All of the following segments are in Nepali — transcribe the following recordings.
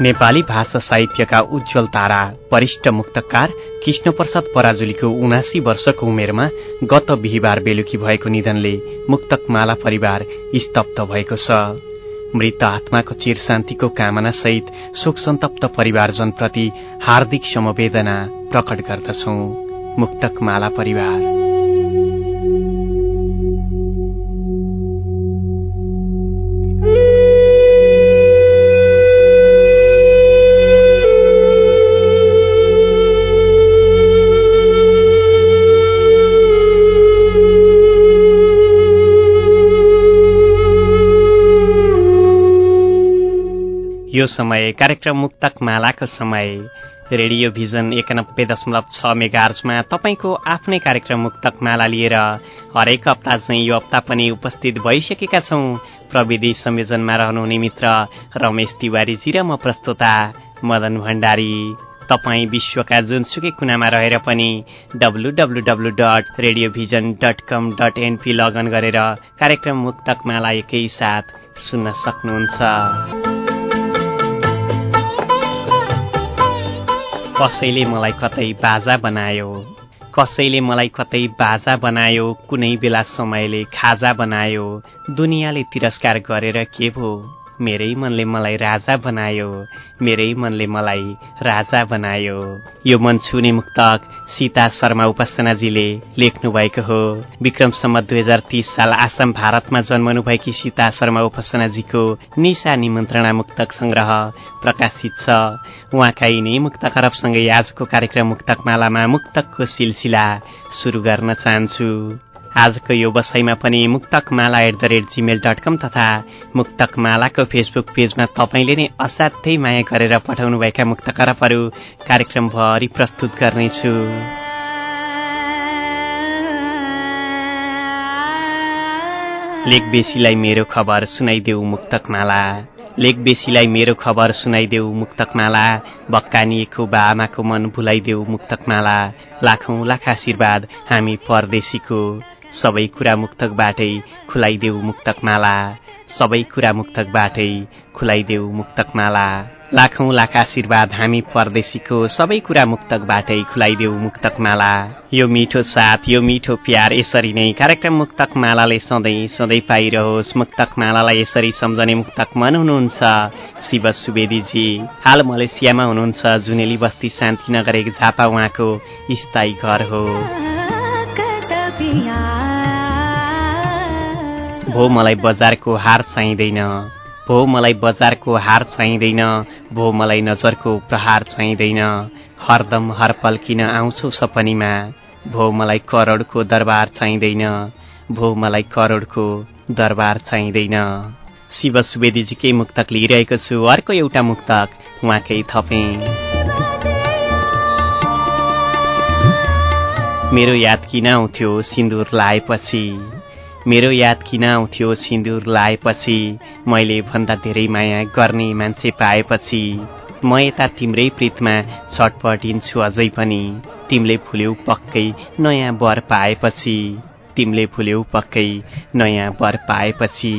नेपाली भाषा साहित्यका उज्जवल तारा वरिष्ठ मुक्तकार कृष्णप्रसाद पराजुलीको उनासी वर्षको उमेरमा गत बिहिबार बेलुकी भएको निधनले मुक्तकमाला परिवार स्तब्ध भएको छ। मृत आत्माको चिर शान्तिको कामना सहित शोक सन्तप्त परिवारजनप्रति हार्दिक समवेदना प्रकट गर्दछौ। मुक्तकमाला परिवार। यो समय कार्यक्रम मुक्तक मालाको समय। रेडियो भिजन एकानब्बे दशमलव छ मेगार्समा तपाईँको आफ्नै कार्यक्रम मुक्तक माला लिएर हरेक हप्ता चाहिँ यो हप्ता पनि उपस्थित भइसकेका छौँ। प्रविधि संयोजनमा रहनुहुने मित्र रमेश तिवारीजी र म प्रस्तुता मदन भण्डारी। तपाईँ विश्वका जुनसुकै कुनामा रहेर पनि W W W dot radio vision dot com dot NP log on गरेर कार्यक्रम मुक्तक माला एकैसाथ सुन्न सक्नुहुन्छ। कसैले मलाई कतै बाजा बनायो कसैले मलाई कतै बाजा बनायो कुनै बेला समयले खाजा बनायो दुनियाँले तिरस्कार गरेर के भो मेरै मनले मलाई राजा बनायो मेरै मनले मलाई राजा बनायो। यो मन छुने मुक्तक सीता शर्मा उपासनाजीले लेख्नु भएको हो। विक्रमसम्म दुई हजार तीस साल आसाम भारतमा जन्मनुभएकी सीता शर्मा उपासनाजीको निशा निमन्त्रणा मुक्तक संग्रह प्रकाशित छ। उहाँका यिनै मुक्तक अरबसँगै आजको कार्यक्रम मुक्तकमालामा मुक्तकको सिलसिला सुरु गर्न चाहन्छु। आजको यो बसाइमा पनि Muktakmala at the rate Gmail dot com तथा मुक्तकमालाको फेसबुक पेजमा तपाईँले नै असाध्यै माया गरेर पठाउनुभएका मुक्तकरपहरू कार्यक्रमभरि प्रस्तुत गर्नेछु। लेख बेसीलाई मेरो खबर सुनाइदेऊ मुक्तकमाला। लेख बेसीलाई मेरो खबर सुनाइदेऊ मुक्तकमाला। बक्कानिएको बा आमाको मन भुलाइदेऊ मुक्तकमाला। लाखौं लाख आशीर्वाद हामी परदेशीको। सबै कुरा मुक्तकबाटै खुलाइदेऊ मुक्तकमाला। सबै कुरा मुक्तकबाटै खुलाइदेऊ मुक्तकमाला। लाखौं लाख आशीर्वाद हामी परदेशीको सबै कुरा मुक्तकबाटै खुलाइदेऊ मुक्तकमाला। यो मिठो साथ यो मिठो प्यार यसरी नै कार्यक्रम मुक्तकमालाले सधैँ सधैँ पाइरहोस्। मुक्तकमालालाई यसरी सम्झने मुक्तक मन हुनुहुन्छ शिव सुवेदीजी। हाल मलेसियामा हुनुहुन्छ जुनेली बस्ती शान्तिनगर एक झापा उहाँको स्थायी घर हो। भो मलाई बजारको हार चाहिँदैन। भो मलाई बजारको हार चाहिँदैन। भो मलाई नजरको प्रहार चाहिँदैन। हरदम हर पल किन आउँछौ सपनीमा? भो मलाई करोडको दरबार चाहिँदैन। भो मलाई करोडको दरबार चाहिँदैन। शिव सुवेदीजीकै मुक्तक लिइरहेको छु। अर्को एउटा मुक्तक उहाँकै थपेँ। मेरो याद किन आउँथ्यो सिन्दुर लाएपछि? मेरो याद किन आउँथ्यो सिन्दुर लाएपछि? मैले भन्दा धेरै माया गर्ने मान्छे पाएपछि। म यता तिम्रै प्रितमा छटपटिन्छु अझै पनि। तिमीले फुल्यौ पक्कै नयाँ वर पाएपछि। तिमीले फुल्यौ पक्कै नयाँ वर पाएपछि।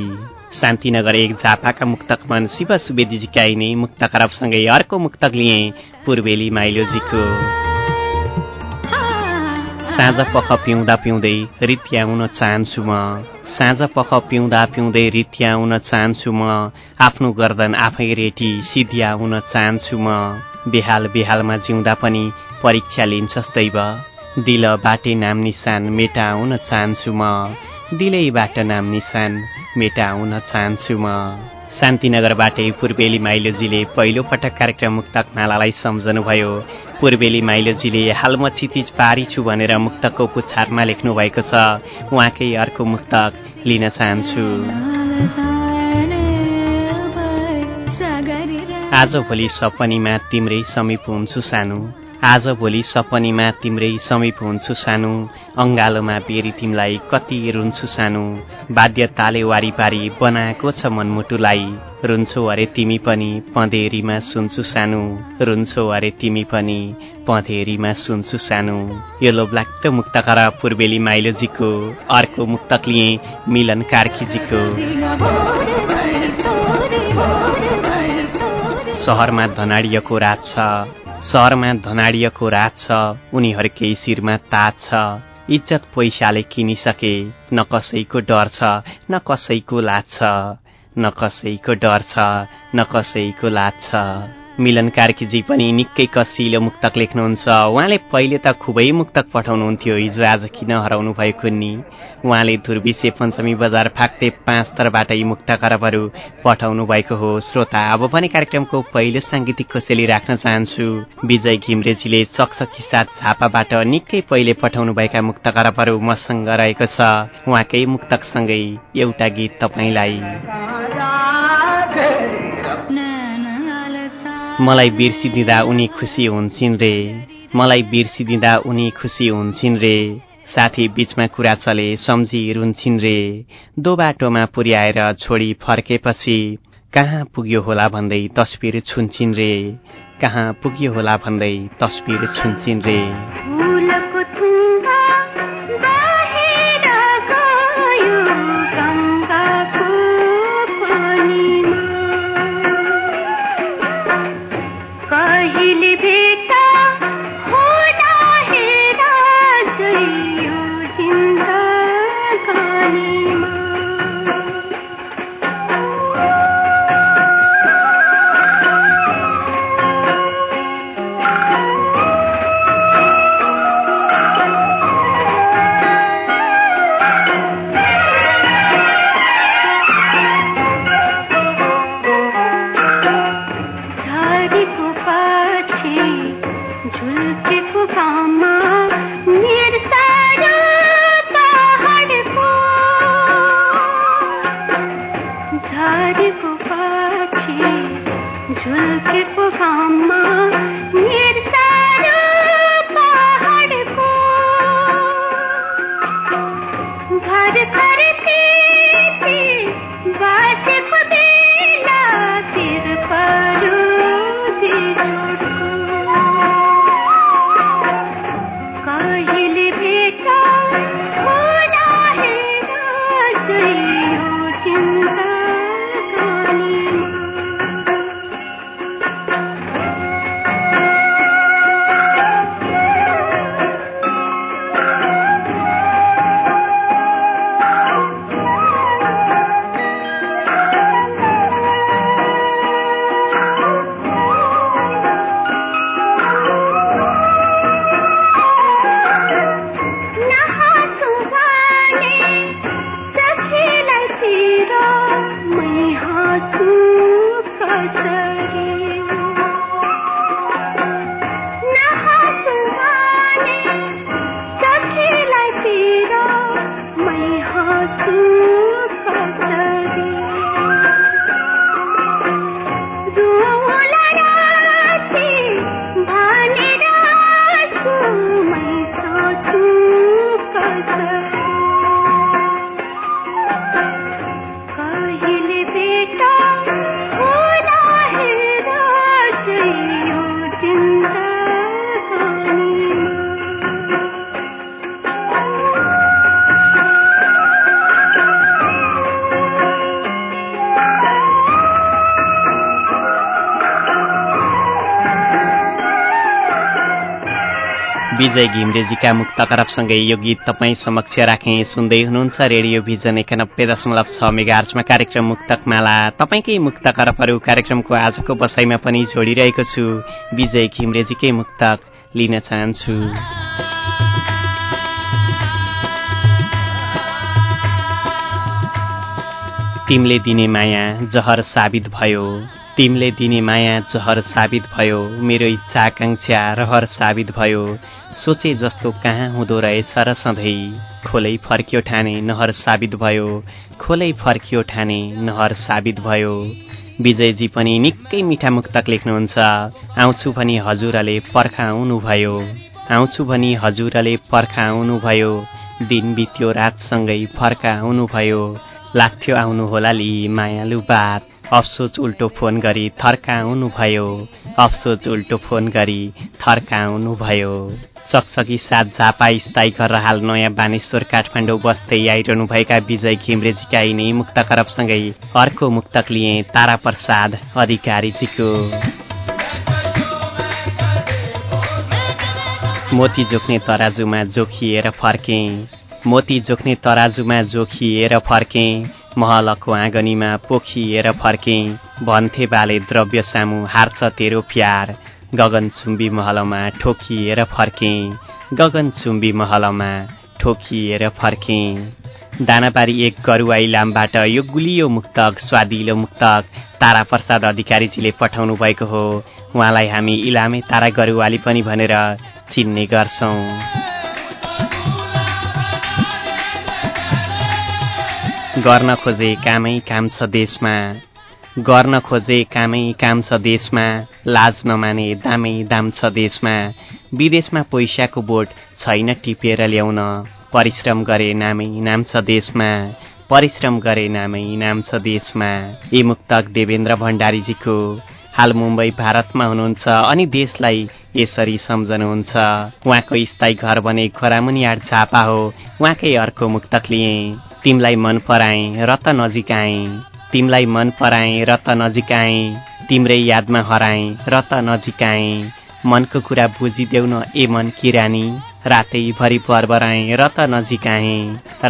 शान्तिनगर एक झापाका मुक्तक मन शिव सुवेदीजीका नै मुक्तक अरबसँगै अर्को मुक्तक लिए पूर्वेली माइलोजीको। साँझ पख पिउँदा पिउँदै रित्याउन चाहन्छु म। साँझ पख पिउँदा पिउँदै रित्याउन चाहन्छु म। आफ्नो गर्दन आफै रेटी सिद्ध्याउन चाहन्छु म। बेहाल बेहालमा जिउँदा पनि परीक्षा लिन्छस् दैव दिल बाटे नाम निशान मेटाउन चाहन्छु म। दिलैबाट नाम निशान मेटाउन चाहन्छु म। शान्तिनगरबाटै पूर्वेली माइलोजीले पहिलो पटक कार्यक्रम मुक्तक मालालाई सम्झनुभयो। पूर्वेली माइलोजीले हाल म चितिज पारी छु भनेर मुक्तकको पुछारमा लेख्नु भएको छ। उहाँकै अर्को मुक्तक लिन चाहन्छु। आज भोलि सपनीमा तिम्रै समीप हुन्छु सानो। आज भोलि सपनीमा तिम्रै समीप हुन्छु सानो। अङ्गालोमा बेरी तिमीलाई कति रुन्छु सानो। बाध्यताले वारिपारी बनाएको छ मनमुटुलाई। रुन्छौ अरे तिमी पनि पँधेरीमा सुन्छु सानो। रुन्छौ अरे तिमी पनि पँधेरीमा सुन्छु सानो। यो लोभलाग्दो मुक्तकर पूर्वेली माइलोजीको अर्को मुक्तक लिए मिलन कार्कीजीको। सहरमा धनाडियको रात छ। सहरमा धनाडियको रात छ उनीहरूकै शिरमा ताज छ इज्जत पैसाले किनिसके न कसैको डर छ न कसैको लाज छ न कसैको डर छ न कसैको लाज छ। मिलन कार्कीजी पनि निकै कसिलो मुक्तक लेख्नुहुन्छ। उहाँले पहिले त खुबै मुक्तक पठाउनुहुन्थ्यो। हिजो आज किन हराउनु भएको नि उहाँले धुर्विसे पञ्चमी बजार फाक्ते पाँच तरबाट यी मुक्त पठाउनु भएको हो। श्रोता अब पनि कार्यक्रमको पहिलो साङ्गीतिक कोसेली राख्न चाहन्छु। विजय घिम्रेजीले चकचकी साथ झापाबाट निकै पहिले पठाउनु भएका मुक्त करबहरू मसँग रहेको छ। उहाँकै मुक्तकसँगै एउटा गीत तपाईँलाई। मलाई बिर्सिदिँदा उनी खुसी हुन्छन् रे। मलाई बिर्सिदिँदा उनी खुसी हुन्छन् रे। साथी बीचमा कुरा चले सम्झी रुन्छन् रे। दो बाटोमा पुर्याएर छोडी फर्केपछि कहाँ पुग्यो होला भन्दै तस्बिर छुन्छन् रे। कहाँ पुग्यो होला भन्दै तस्बिर छुन्छन् रे। विजय घिमरेजीका मुक्त करपसँगै यो गीत तपाईँ समक्ष राखे सुन्दै हुनुहुन्छ। रेडियो भिजन एकानब्बे दशमलव छ मेगार्चमा कार्यक्रम मुक्तक माला तपाईँकै मुक्त करपहरू कार्यक्रमको आजको बसाइमा पनि जोडिरहेको छु। विजय घिमरेजीकै मुक्तक लिन चाहन्छु। तिमीले दिने माया जहर साबित भयो। तिमीले दिने माया जहर साबित भयो। मेरो इच्छा आकाङ्क्षा रहर साबित भयो। सोचे जस्तो कहाँ हुँदो रहेछ र सधैँ खोलै फर्कियो ठाने नहर साबित भयो खोलै फर्कियो ठाने नहर साबित भयो। विजयजी पनि निकै मिठा मुक्तक लेख्नुहुन्छ आउँछु भनी हजुरले पर्खाउनु भयो आउँछु भनी हजुरले पर्खाउनु भयो दिन बित्यो रातसँगै फर्काउनु भयो लाग्थ्यो आउनु होला लि मायालु बात अफसोच उल्टो फोन गरी थर्काउनु भयो अफसोच उल्टो फोन गरी थर्काउनु भयो चकचकी साथ झापा स्थायी गरेर हाल नयाँ बानेश्वर काठमाडौँ बस्दै आइरहनुभएका विजय घिम्रेजीका यिनै मुक्त अर्को मुक्तक लिए तारा प्रसाद अधिकारीजीको। मोती जोख्ने तराजुमा जोखिएर फर्के। मोती जोख्ने तराजुमा जोखिएर फर्के। महलको आँगनीमा पोखिएर फर्के भन्थे बाले द्रव्य सामु हार्छ तेरो प्यार। गगनचुम्बी महलमा ठोकिएर फर्के गगनचुम्बी महलमा ठोकिएर फर्के। दानापारी एक गरुवाई लामबाट यो गुलियो मुक्तक स्वादिलो मुक्तक तारा प्रसाद अधिकारीजीले पठाउनु भएको हो। उहाँलाई हामी इलामे तारा गरुवाली पनि भनेर चिन्ने गर्छौँ। गर्न खोजे कामै काम छ देशमा। गर्न खोजे कामै काम छ देशमा। लाज नमाने दामै दाम छ देशमा। विदेशमा पैसाको बोट छैन टिपेर ल्याउन। परिश्रम गरे नामै नाम छ देशमा। परिश्रम गरे नामै नाम छ देशमा। ए मुक्तक देवेन्द्र भण्डारीजीको हाल मुम्बई भारतमा हुनुहुन्छ अनि देशलाई यसरी सम्झनुहुन्छ। उहाँको स्थायी घर बने खोरामुनि आठ झापा हो। उहाँकै अर्को मुक्तक लिए। तिमलाई मन पराए र त नजिक आए तिमलाई मन पराए र त नजिक आए तिम्रै यादमा हराए र त नजिक आए मनको कुरा बुझिदेऊ न ए मन किरानी रातै भरि पर्बराए र त नजिक आए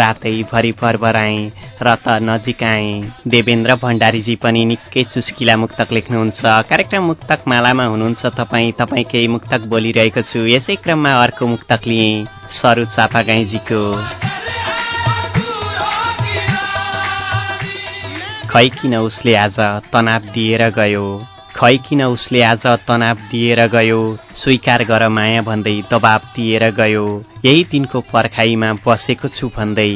रातै भरि पर्बराए र त नजिक आए देवेन्द्र भण्डारीजी पनि निकै चुस्किला मुक्तक लेख्नुहुन्छ। कार्यक्रम मुक्तक मालामा हुनुहुन्छ तपाईँ तपाईँ केही मुक्तक बोलिरहेको छु। यसै क्रममा अर्को मुक्तक लिएँ। सरू चापागाईजीको खै किन उसले आज तनाव दिएर गयो? खै किन उसले आज तनाव दिएर गयो? स्वीकार गर माया भन्दै दबाब दिएर गयो। यही दिनको पर्खाइमा बसेको छु भन्दै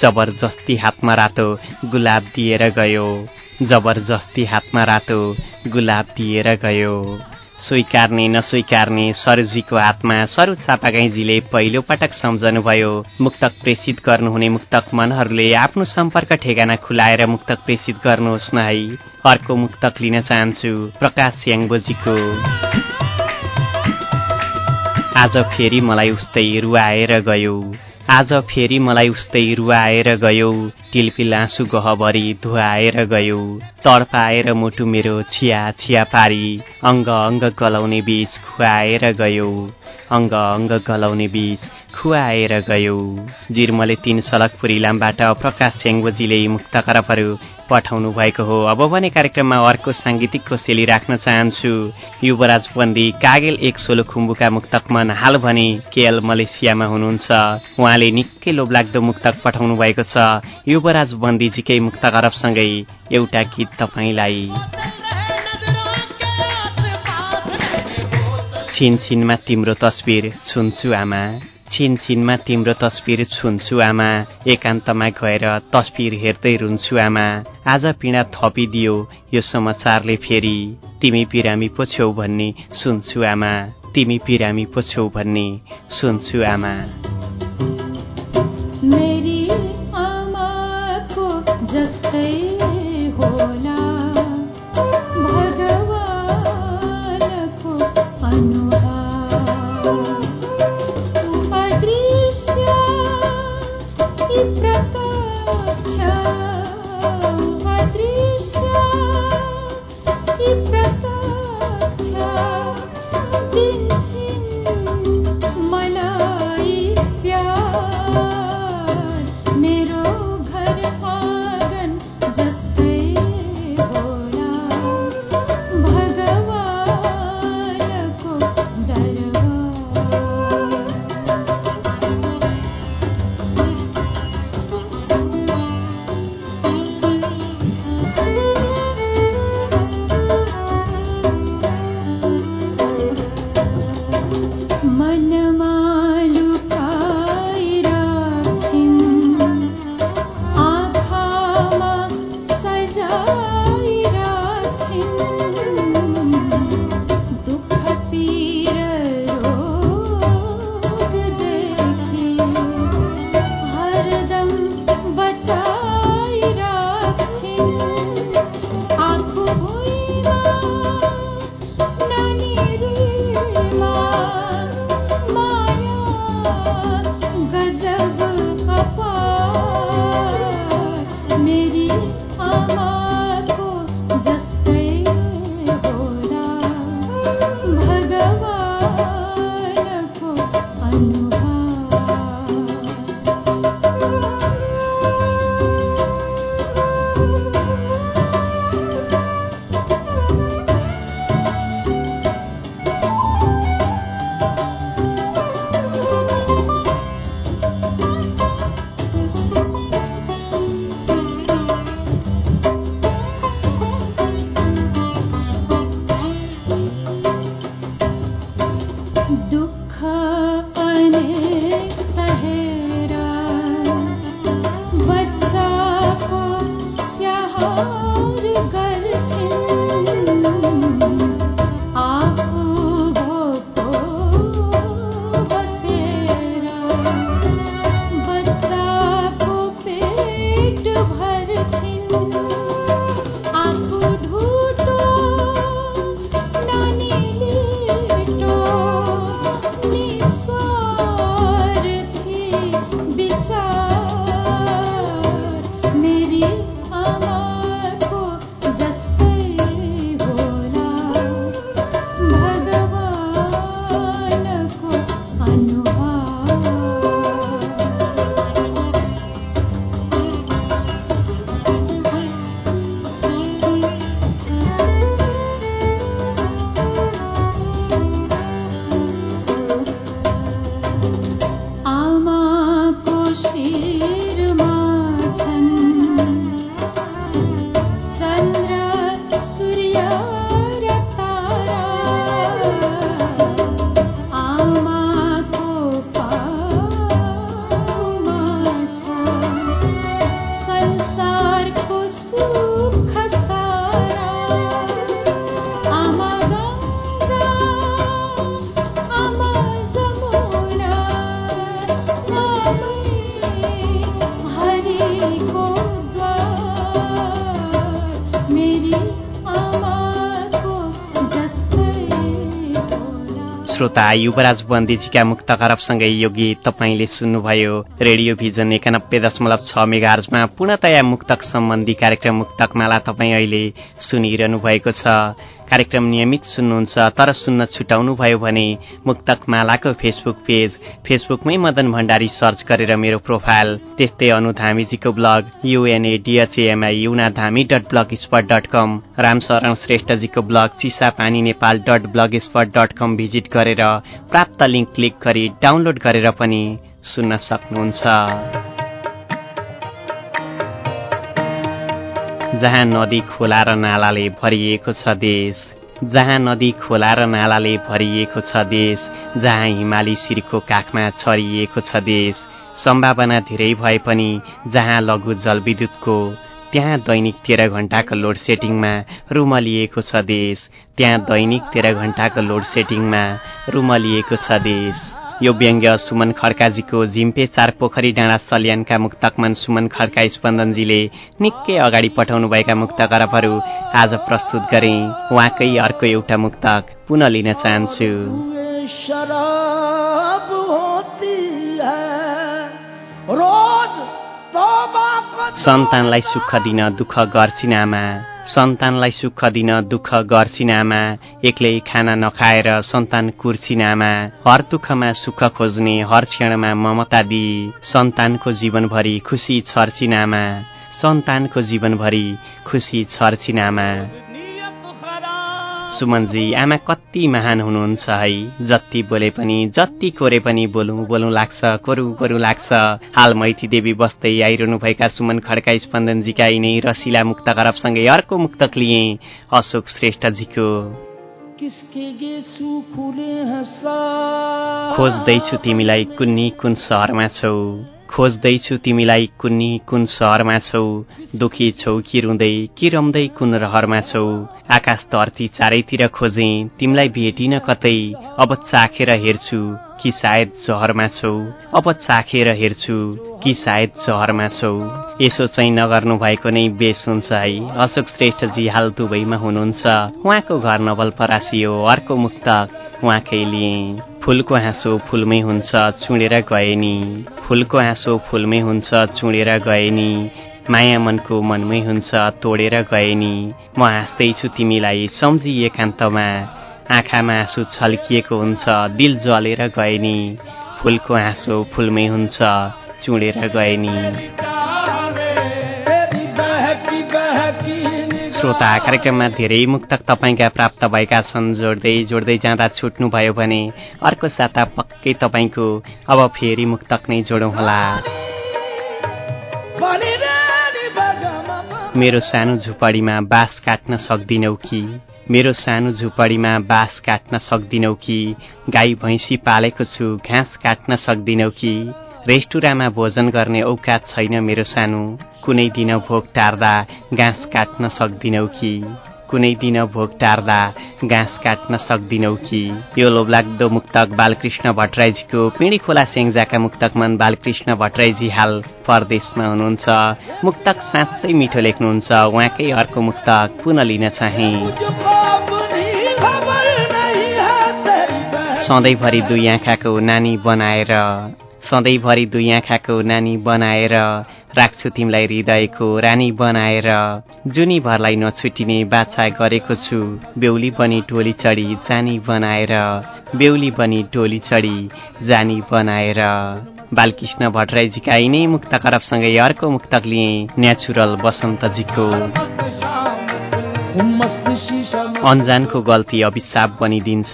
जबरजस्ती हातमा रातो गुलाब दिएर गयो। जबरजस्ती हातमा रातो गुलाब दिएर गयो। स्वीकार्ने नस्वीकार्ने सरुजीको हातमा सरु चापागाईजीले पहिलो पटक सम्झनुभयो। मुक्तक प्रेसित गर्नुहुने मुक्तक मनहरूले आफ्नो सम्पर्क ठेगाना खुलाएर मुक्तक प्रेसित गर्नुहोस् न है। अर्को मुक्तक लिन चाहन्छु प्रकाश याङबोजीको आज फेरि मलाई उस्तै रुवाएर गयो। आज फेरि मलाई उस्तै रुवाएर गयो। टिलपिल आँसु गहभरि धुवाएर गयो तडपाएर मुटु मेरो छिया छिया पारी अङ्ग अङ्ग गलाउने बीच खुवाएर गयो अङ्ग अङ्ग गलाउने बीच खुवाएर गयो। जिर्मले तीन लामबाट प्रकाश सेङ्गोजीले मुक्त करपहरू पठाउनु भएको हो। अब भने कार्यक्रममा अर्को साङ्गीतिकको शैली राख्न चाहन्छु। युवराज बन्दी कागेल एक सोलो खुम्बुका मुक्तकमन हाल भने केएल मलेसियामा हुनुहुन्छ। उहाँले निकै लोभलाग्दो मुक्तक पठाउनु भएको छ। युवराज बन्दीजीकै मुक्तक अरबसँगै एउटा गीत तपाईँलाई। छिनछिनमा तिम्रो तस्बिर छुन्छु आमा। छिनछिनमा तिम्रो तस्बिर छुन्छु आमा एकान्तमा गएर तस्बिर हेर्दै रुन्छु आमा आज पीडा थपिदियो यो समाचारले फेरि। तिमी बिरामी पो छेउ भन्ने सुन्छु आमा तिमी बिरामी पो छेउ भन्ने सुन्छु आमा श्रोता युवराज बन्दीजीका मुक्त करपसँगै यो गीत तपाईँले सुन्नुभयो। रेडियो भिजन एकानब्बे दशमलव छ मेगार्जमा पूर्णतया मुक्तक सम्बन्धी कार्यक्रम मुक्तकमाला तपाईँ अहिले सुनिरहनु भएको छ। कार्यक्रम नियमित सुन्नुहुन्छ तर सुन्न छुटाउनु भयो भने मुक्तक मालाको फेसबुक पेज फेसबुकमै मदन भण्डारी सर्च गरेर मेरो प्रोफाइल त्यस्तै अनुधामीजीको blog UNADHMI Unadhami dot blogspot dot com Ramsharan श्रेष्ठजीको blog Chisapani Nepal dot blogspot dot com visit गरेर प्राप्त लिङ्क क्लिक गरी डाउनलोड गरेर पनि सुन्न सक्नुहुन्छ। जहाँ नदी खोला र नालाले भरिएको छ देश जहाँ नदी खोला र नालाले भरिएको छ देश जहाँ हिमाली शिरको काखमा छरिएको छ देश सम्भावना धेरै भए पनि जहाँ लघु जलविद्युतको त्यहाँ दैनिक तेह्र घण्टाको लोड सेटिङमा रुमलिएको छ देश त्यहाँ दैनिक तेह्र घण्टाको लोड सेटिङमा रुमलिएको छ देश। यो व्यङ्ग्य सुमन खड्काजीको झिम्पे चार पोखरी डाँडा सल्यानका मुक्तकमन सुमन खड्का स्पन्दनजीले निकै अगाडि पठाउनुभएका मुक्तकरपहरू आज प्रस्तुत गरे। उहाँकै अर्को एउटा मुक्तक पुनः लिन चाहन्छु। सन्तानलाई सुख दिन दुःख गर्छिन् आमा। सन्तानलाई सुख दिन दुःख गर्छिन् आमा एक्लै खाना नखाएर सन्तान कुर्छिन् आमा हर दुःखमा सुख खोज्ने हर क्षणमा ममता दिई सन्तानको जीवनभरि खुसी छर्छिन् आमा सन्तानको जीवनभरि खुसी छर्छिन् आमा सुमनजी आमा कति महान हुनुहुन्छ है। जति बोले पनि जति कोरे पनि बोलौँ बोलौँ लाग्छ कोरु कोरु लाग्छ। हाल मैथी देवी बस्दै आइरहनुभएका सुमन खड्का स्पन्दनजीका यिनै रसिला मुक्त करपसँगै अर्को मुक्तक लिए अशोक श्रेष्ठजीको। खोज्दैछु तिमीलाई कुन्नी कुन सहरमा छौ। खोज्दैछु तिमीलाई कुन्नी कुन सहरमा छौ दुखी छौ कि रुँदै कि रम्दै कुन रहरमा छौ। आकाश धरती चारैतिर खोजे तिमीलाई भेटिन कतै अब चाखेर हेर्छु। कि सायद जहरमा छौ। अब चाखेर हेर्छु कि सायद जहरमा छौ। यसो चाहिँ नगर्नु भएको नै बेस हुन्छ है। अशोक श्रेष्ठजी हाल दुबईमा हुनुहुन्छ। उहाँको घर नवलपरासी हो। अर्को मुक्त उहाँकै लिए। फुलको हाँसो फुलमै हुन्छ चुडेर गए नि। फुलको हाँसो फुलमै हुन्छ चुडेर गए नि। माया मनको मनमै हुन्छ तोडेर गए नि। म हाँस्दैछु तिमीलाई सम्झी एकान्तमा आँखामा आँसु छल्किएको हुन्छ दिल जलेर गए नि फुलको हाँसो फुलमै हुन्छ चुडेर गए नि श्रोता कार्यक्रममा धेरै मुक्तक तपाईँका प्राप्त भएका छन्। जोड्दै जोड्दै जाँदा छुट्नुभयो भने अर्को साता पक्कै तपाईँको अब फेरि मुक्तक नै जोडौँ होला मेरो सानो झुपडीमा बाँस काट्न सक्दिनौ कि? मेरो सानो झुपडीमा बाँस काट्न सक्दिनौ कि? गाई भैँसी पालेको छु घाँस काट्न सक्दिनौ कि? रेस्टुरामा भोजन गर्ने औकात छैन मेरो सानो। कुनै दिन भोग टार्दा घाँस काट्न सक्दिनौ कि? कुनै दिन भोग टार्दा घाँस काट्न सक्दिनौ कि? यो लोभलाग्दो मुक्तक बालकृष्ण भट्टराईजीको पिँढी खोला सेङ्जाका मुक्तकमन बालकृष्ण भट्टराईजी हाल परदेशमा हुनुहुन्छ। मुक्तक साँच्चै मिठो लेख्नुहुन्छ। उहाँकै अर्को मुक्तक पुनः लिन चाहे। सधैँभरि दुई आँखाको नानी बनाएर सधैँभरि दुई आँखाको नानी बनाएर राख्छु तिमीलाई हृदयको रानी बनाएर। जुनीभरलाई नछुटिने बाछा गरेको छु। बेहुली बनी टोली चढी जानी बनाएर। बेहुली बनी टोली चढी जानी बनाएर। बालकृष्ण भट्टराईजीका यिनै मुक्त करपसँगै अर्को मुक्तक लिए नेचुरल बसन्तजीको। अन्जानको गल्ती अभिशाप बनिदिन्छ।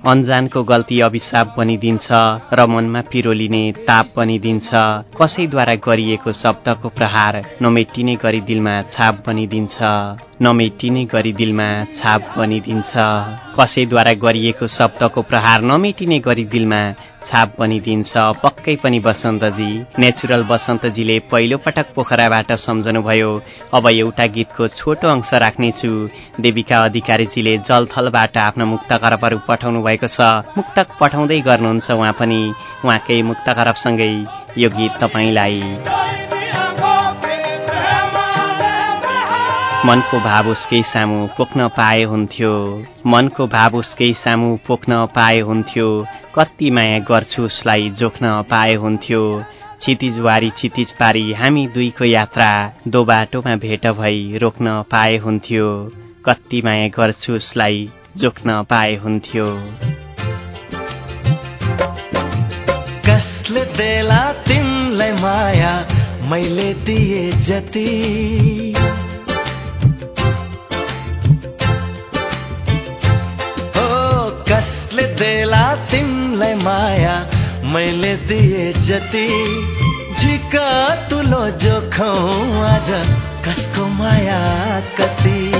अन्जानको गल्ती अभिशाप बनिदिन्छ र मनमा पिरो लिने ताप बनिदिन्छ। कसैद्वारा गरिएको शब्दको प्रहार नमेटिने गरी दिलमा छाप बनिदिन्छ। नमेटिने गरी दिलमा छाप बनिदिन्छ। कसैद्वारा गरिएको शब्दको प्रहार नमेटिने गरी दिलमा छाप बनिदिन्छ। पक्कै पनि बसन्तजी नेचुरल बसन्तजीले पहिलो पटक पोखराबाट सम्झनुभयो अब एउटा गीतको छोटो अंश राख्नेछु। देविका अधिकारीजीले जलथलबाट आफ्नो मुक्त करपहरू पठाउनु भएको छ। मुक्तक पठाउँदै गर्नुहुन्छ उहाँ पनि। उहाँकै मुक्त करपसँगै यो गीत तपाईँलाई। मनको भाव उसकै सामु पोख्न पाए हुन्थ्यो। मनको भाव उसकै सामु पोख्न पाए हुन्थ्यो। कति माया गर्छु उसलाई जोख्न पाए हुन्थ्यो। क्षितिजवारी क्षितिज पारी हामी दुईको यात्रा दो बाटोमा भेट भई रोक्न पाए हुन्थ्यो। कति माया गर्छु उसलाई जोख्न पाए हुन्थ्यो। कसले देला तिमलाई माया? मैले दिए जति। कसले देला तिमलाई माया? मैले दिए जति। झिका तुलो जोखौ आज कसको माया कति?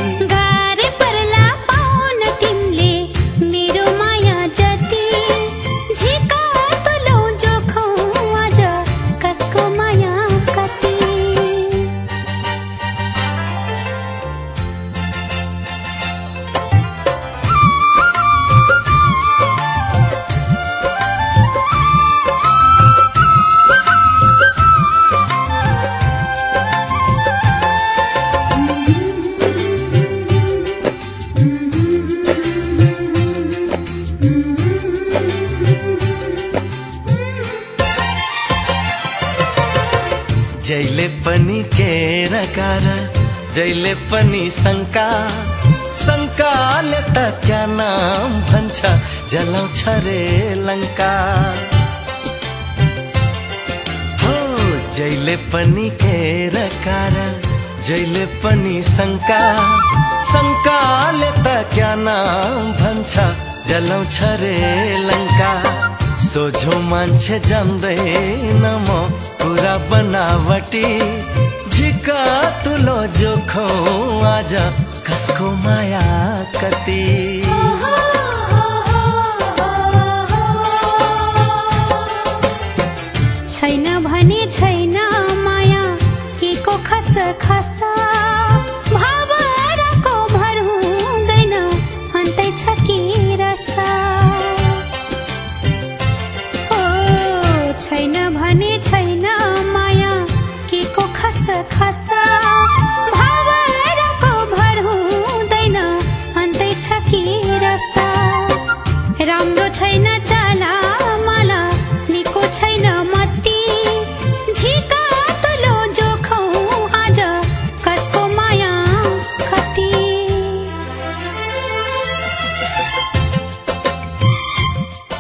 जैले पनि शङ्का शङ्काले त क्या नाम भन्छ? जलाउँछ रे लङ्का। हो जैले पनि केर कारण जैले पनि शङ्का शङ्काले त क्या नाम भन्छ? जलाउँछ रे लङ्का। सोझो मान्छे जम्दैन म पुरा बनावटी झिका तुलो जोखो आज कसको माया कति?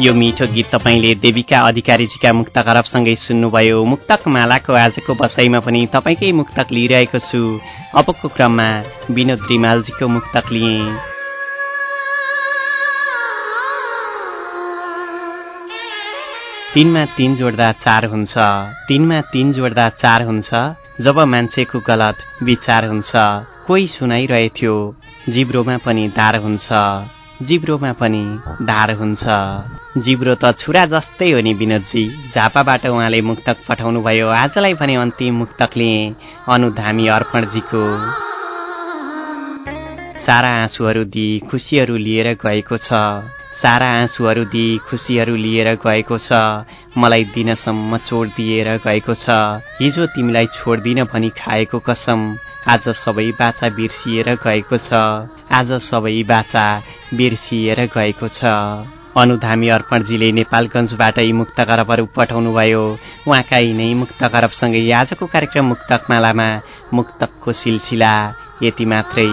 यो मिठो गीत तपाईँले देविका अधिकारीजीका मुक्तक अरबसँगै सुन्नुभयो। मुक्तक मालाको आजको बसाइमा पनि तपाईँकै मुक्तक लिइरहेको छु। अबको क्रममा विनोद रिमालजीको मुक्तक लिएँ। तिनमा तिन जोड्दा चार हुन्छ। तिनमा तिन जोड्दा चार हुन्छ। जब मान्छेको गलत विचार हुन्छ। कोही सुनाइरहेथ्यो। जिब्रोमा पनि दार हुन्छ। जिब्रोमा पनि धार हुन्छ। जिब्रो त छुरा जस्तै हो नि विनोदजी। झापाबाट उहाँले मुक्तक पठाउनुभयो। आजलाई भने अन्तिम मुक्तक लिएँ अनुधामी अर्पणजीको सारा आँसुहरू दिई खुसीहरू लिएर गएको छ। सारा आँसुहरू दिई खुसीहरू लिएर गएको छ। मलाई दिनसम्म छोड दिएर गएको छ। हिजो तिमीलाई छोड्दिन भनी खाएको कसम। आज सबै बाचा बिर्सिएर गएको छ। आज सबै बाचा बिर्सिएर गएको छ। अनुधामी अर्पणजीले नेपालगञ्जबाट यी मुक्त करबहरू पठाउनुभयो। उहाँका यिनै मुक्त करबसँगै आजको कार्यक्रम मुक्तक मालामा मुक्तकको सिलसिला यति मात्रै।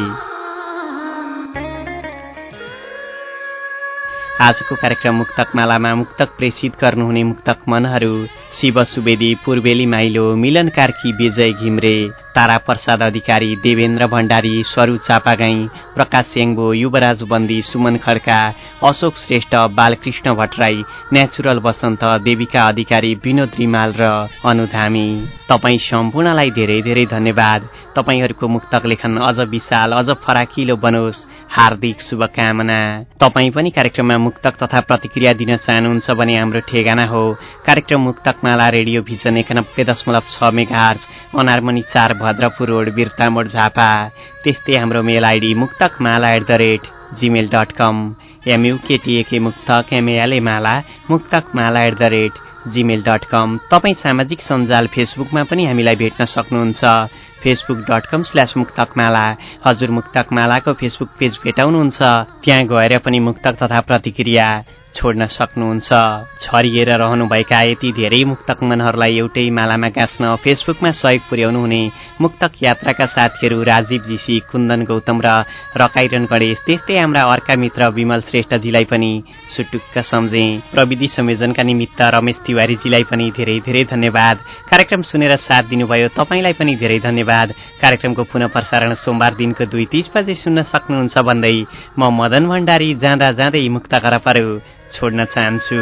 आजको कार्यक्रम मुक्तक मालामा मुक्तक प्रेषित गर्नुहुने मुक्तक मनहरू शिव सुवेदी पूर्वेली माइलो मिलन कार्की विजय घिम्रे तारा प्रसाद अधिकारी देवेन्द्र भण्डारी स्वरू चापागाई प्रकाश सेङ्बो युवराज बन्दी सुमन खड्का अशोक श्रेष्ठ बालकृष्ण भट्टराई नेचुरल वसन्त देविका अधिकारी विनोद रिमाल र अनुधामी। तपाईँ सम्पूर्णलाई धेरै धेरै धन्यवाद। तपाईँहरूको मुक्तक लेखन अझ विशाल अझ फराकिलो बनोस्। हार्दिक शुभकामना। तपाईँ पनि कार्यक्रममा मुक्तक तथा प्रतिक्रिया दिन चाहनुहुन्छ भने हाम्रो ठेगाना हो। कार्यक्रम मुक्तकमाला रेडियो भिजन एकानब्बे दशमलव छ मेगा हर्च अनारमणि चार भद्रपुर रोड बिर्तामोड झापा। त्यस्तै हाम्रो mail ID Muktak Mala at the rate Gmail dot com MUKTAK Muktak MLA Mala Muktak Mala at the rate Gmail dot com तपाईँ सामाजिक सञ्जाल फेसबुकमा पनि हामीलाई भेट्न सक्नुहुन्छ। Facebook dot com slash Muktakmala. हजुर मुक्तकमालाको फेसबुक पेज भेटाउनुहुन्छ। त्यहाँ गएर पनि मुक्तक तथा प्रतिक्रिया छोड्न सक्नुहुन्छ। छरिएर रहनुभएका यति धेरै मुक्तक मनहरूलाई एउटै मालामा गाँच्न फेसबुकमा सहयोग पुर्याउनु हुने मुक्तक यात्राका साथीहरू राजीव जीसी कुन्दन गौतम र रकाइरन गणेश त्यस्तै हाम्रा अर्का मित्र विमल श्रेष्ठजीलाई पनि सुटुक्क सम्झे। प्रविधि संयोजनका निमित्त रमेश तिवारीजीलाई पनि धेरै धेरै धन्यवाद। कार्यक्रम सुनेर साथ दिनुभयो तपाईँलाई पनि धेरै धन्यवाद। कार्यक्रमको पुनः प्रसारण सोमबार दिनको दुई तिस बजे सुन्न सक्नुहुन्छ भन्दै म मदन भण्डारी जाँदा जाँदै मुक्त करपहरू छोड्न चाहन्छु।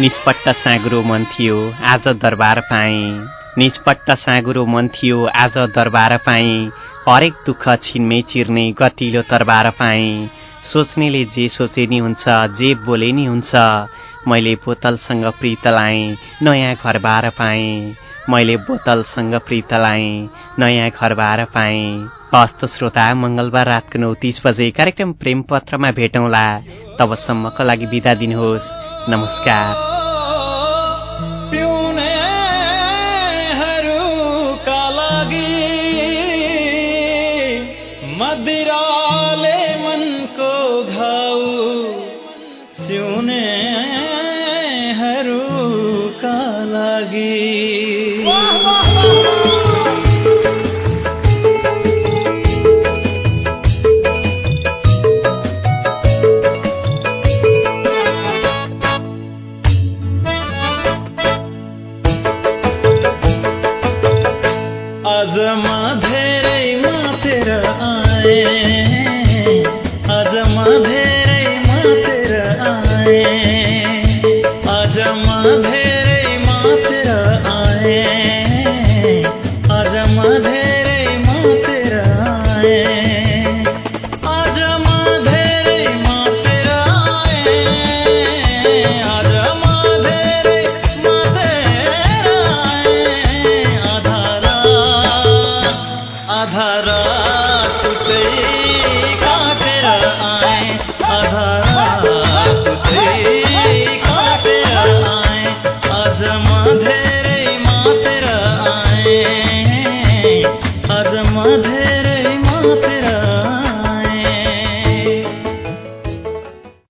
निष्पट्ट साँगुरो मन थियो आज दरबार पाएँ। निष्पट्ट साँगुरो मन थियो आज दरबार पाएँ। हरेक दुःख छिनमै चिर्ने गतिलो तरबार पाएँ। सोच्नेले जे सोचे नि हुन्छ जे बोले नि हुन्छ मैले बोतलसँग प्रीत लाएँ नयाँ घरबार पाएँ। मैले बोतलसँग प्रीत नयाँ घरबार पाएँ। हस्त श्रोता मंगलबार रातको नौ तीस बजे कार्यक्रम प्रेम पत्रमा भेटौँला। तबसम्मको लागि बिदा दिनुहोस्। नमस्कार।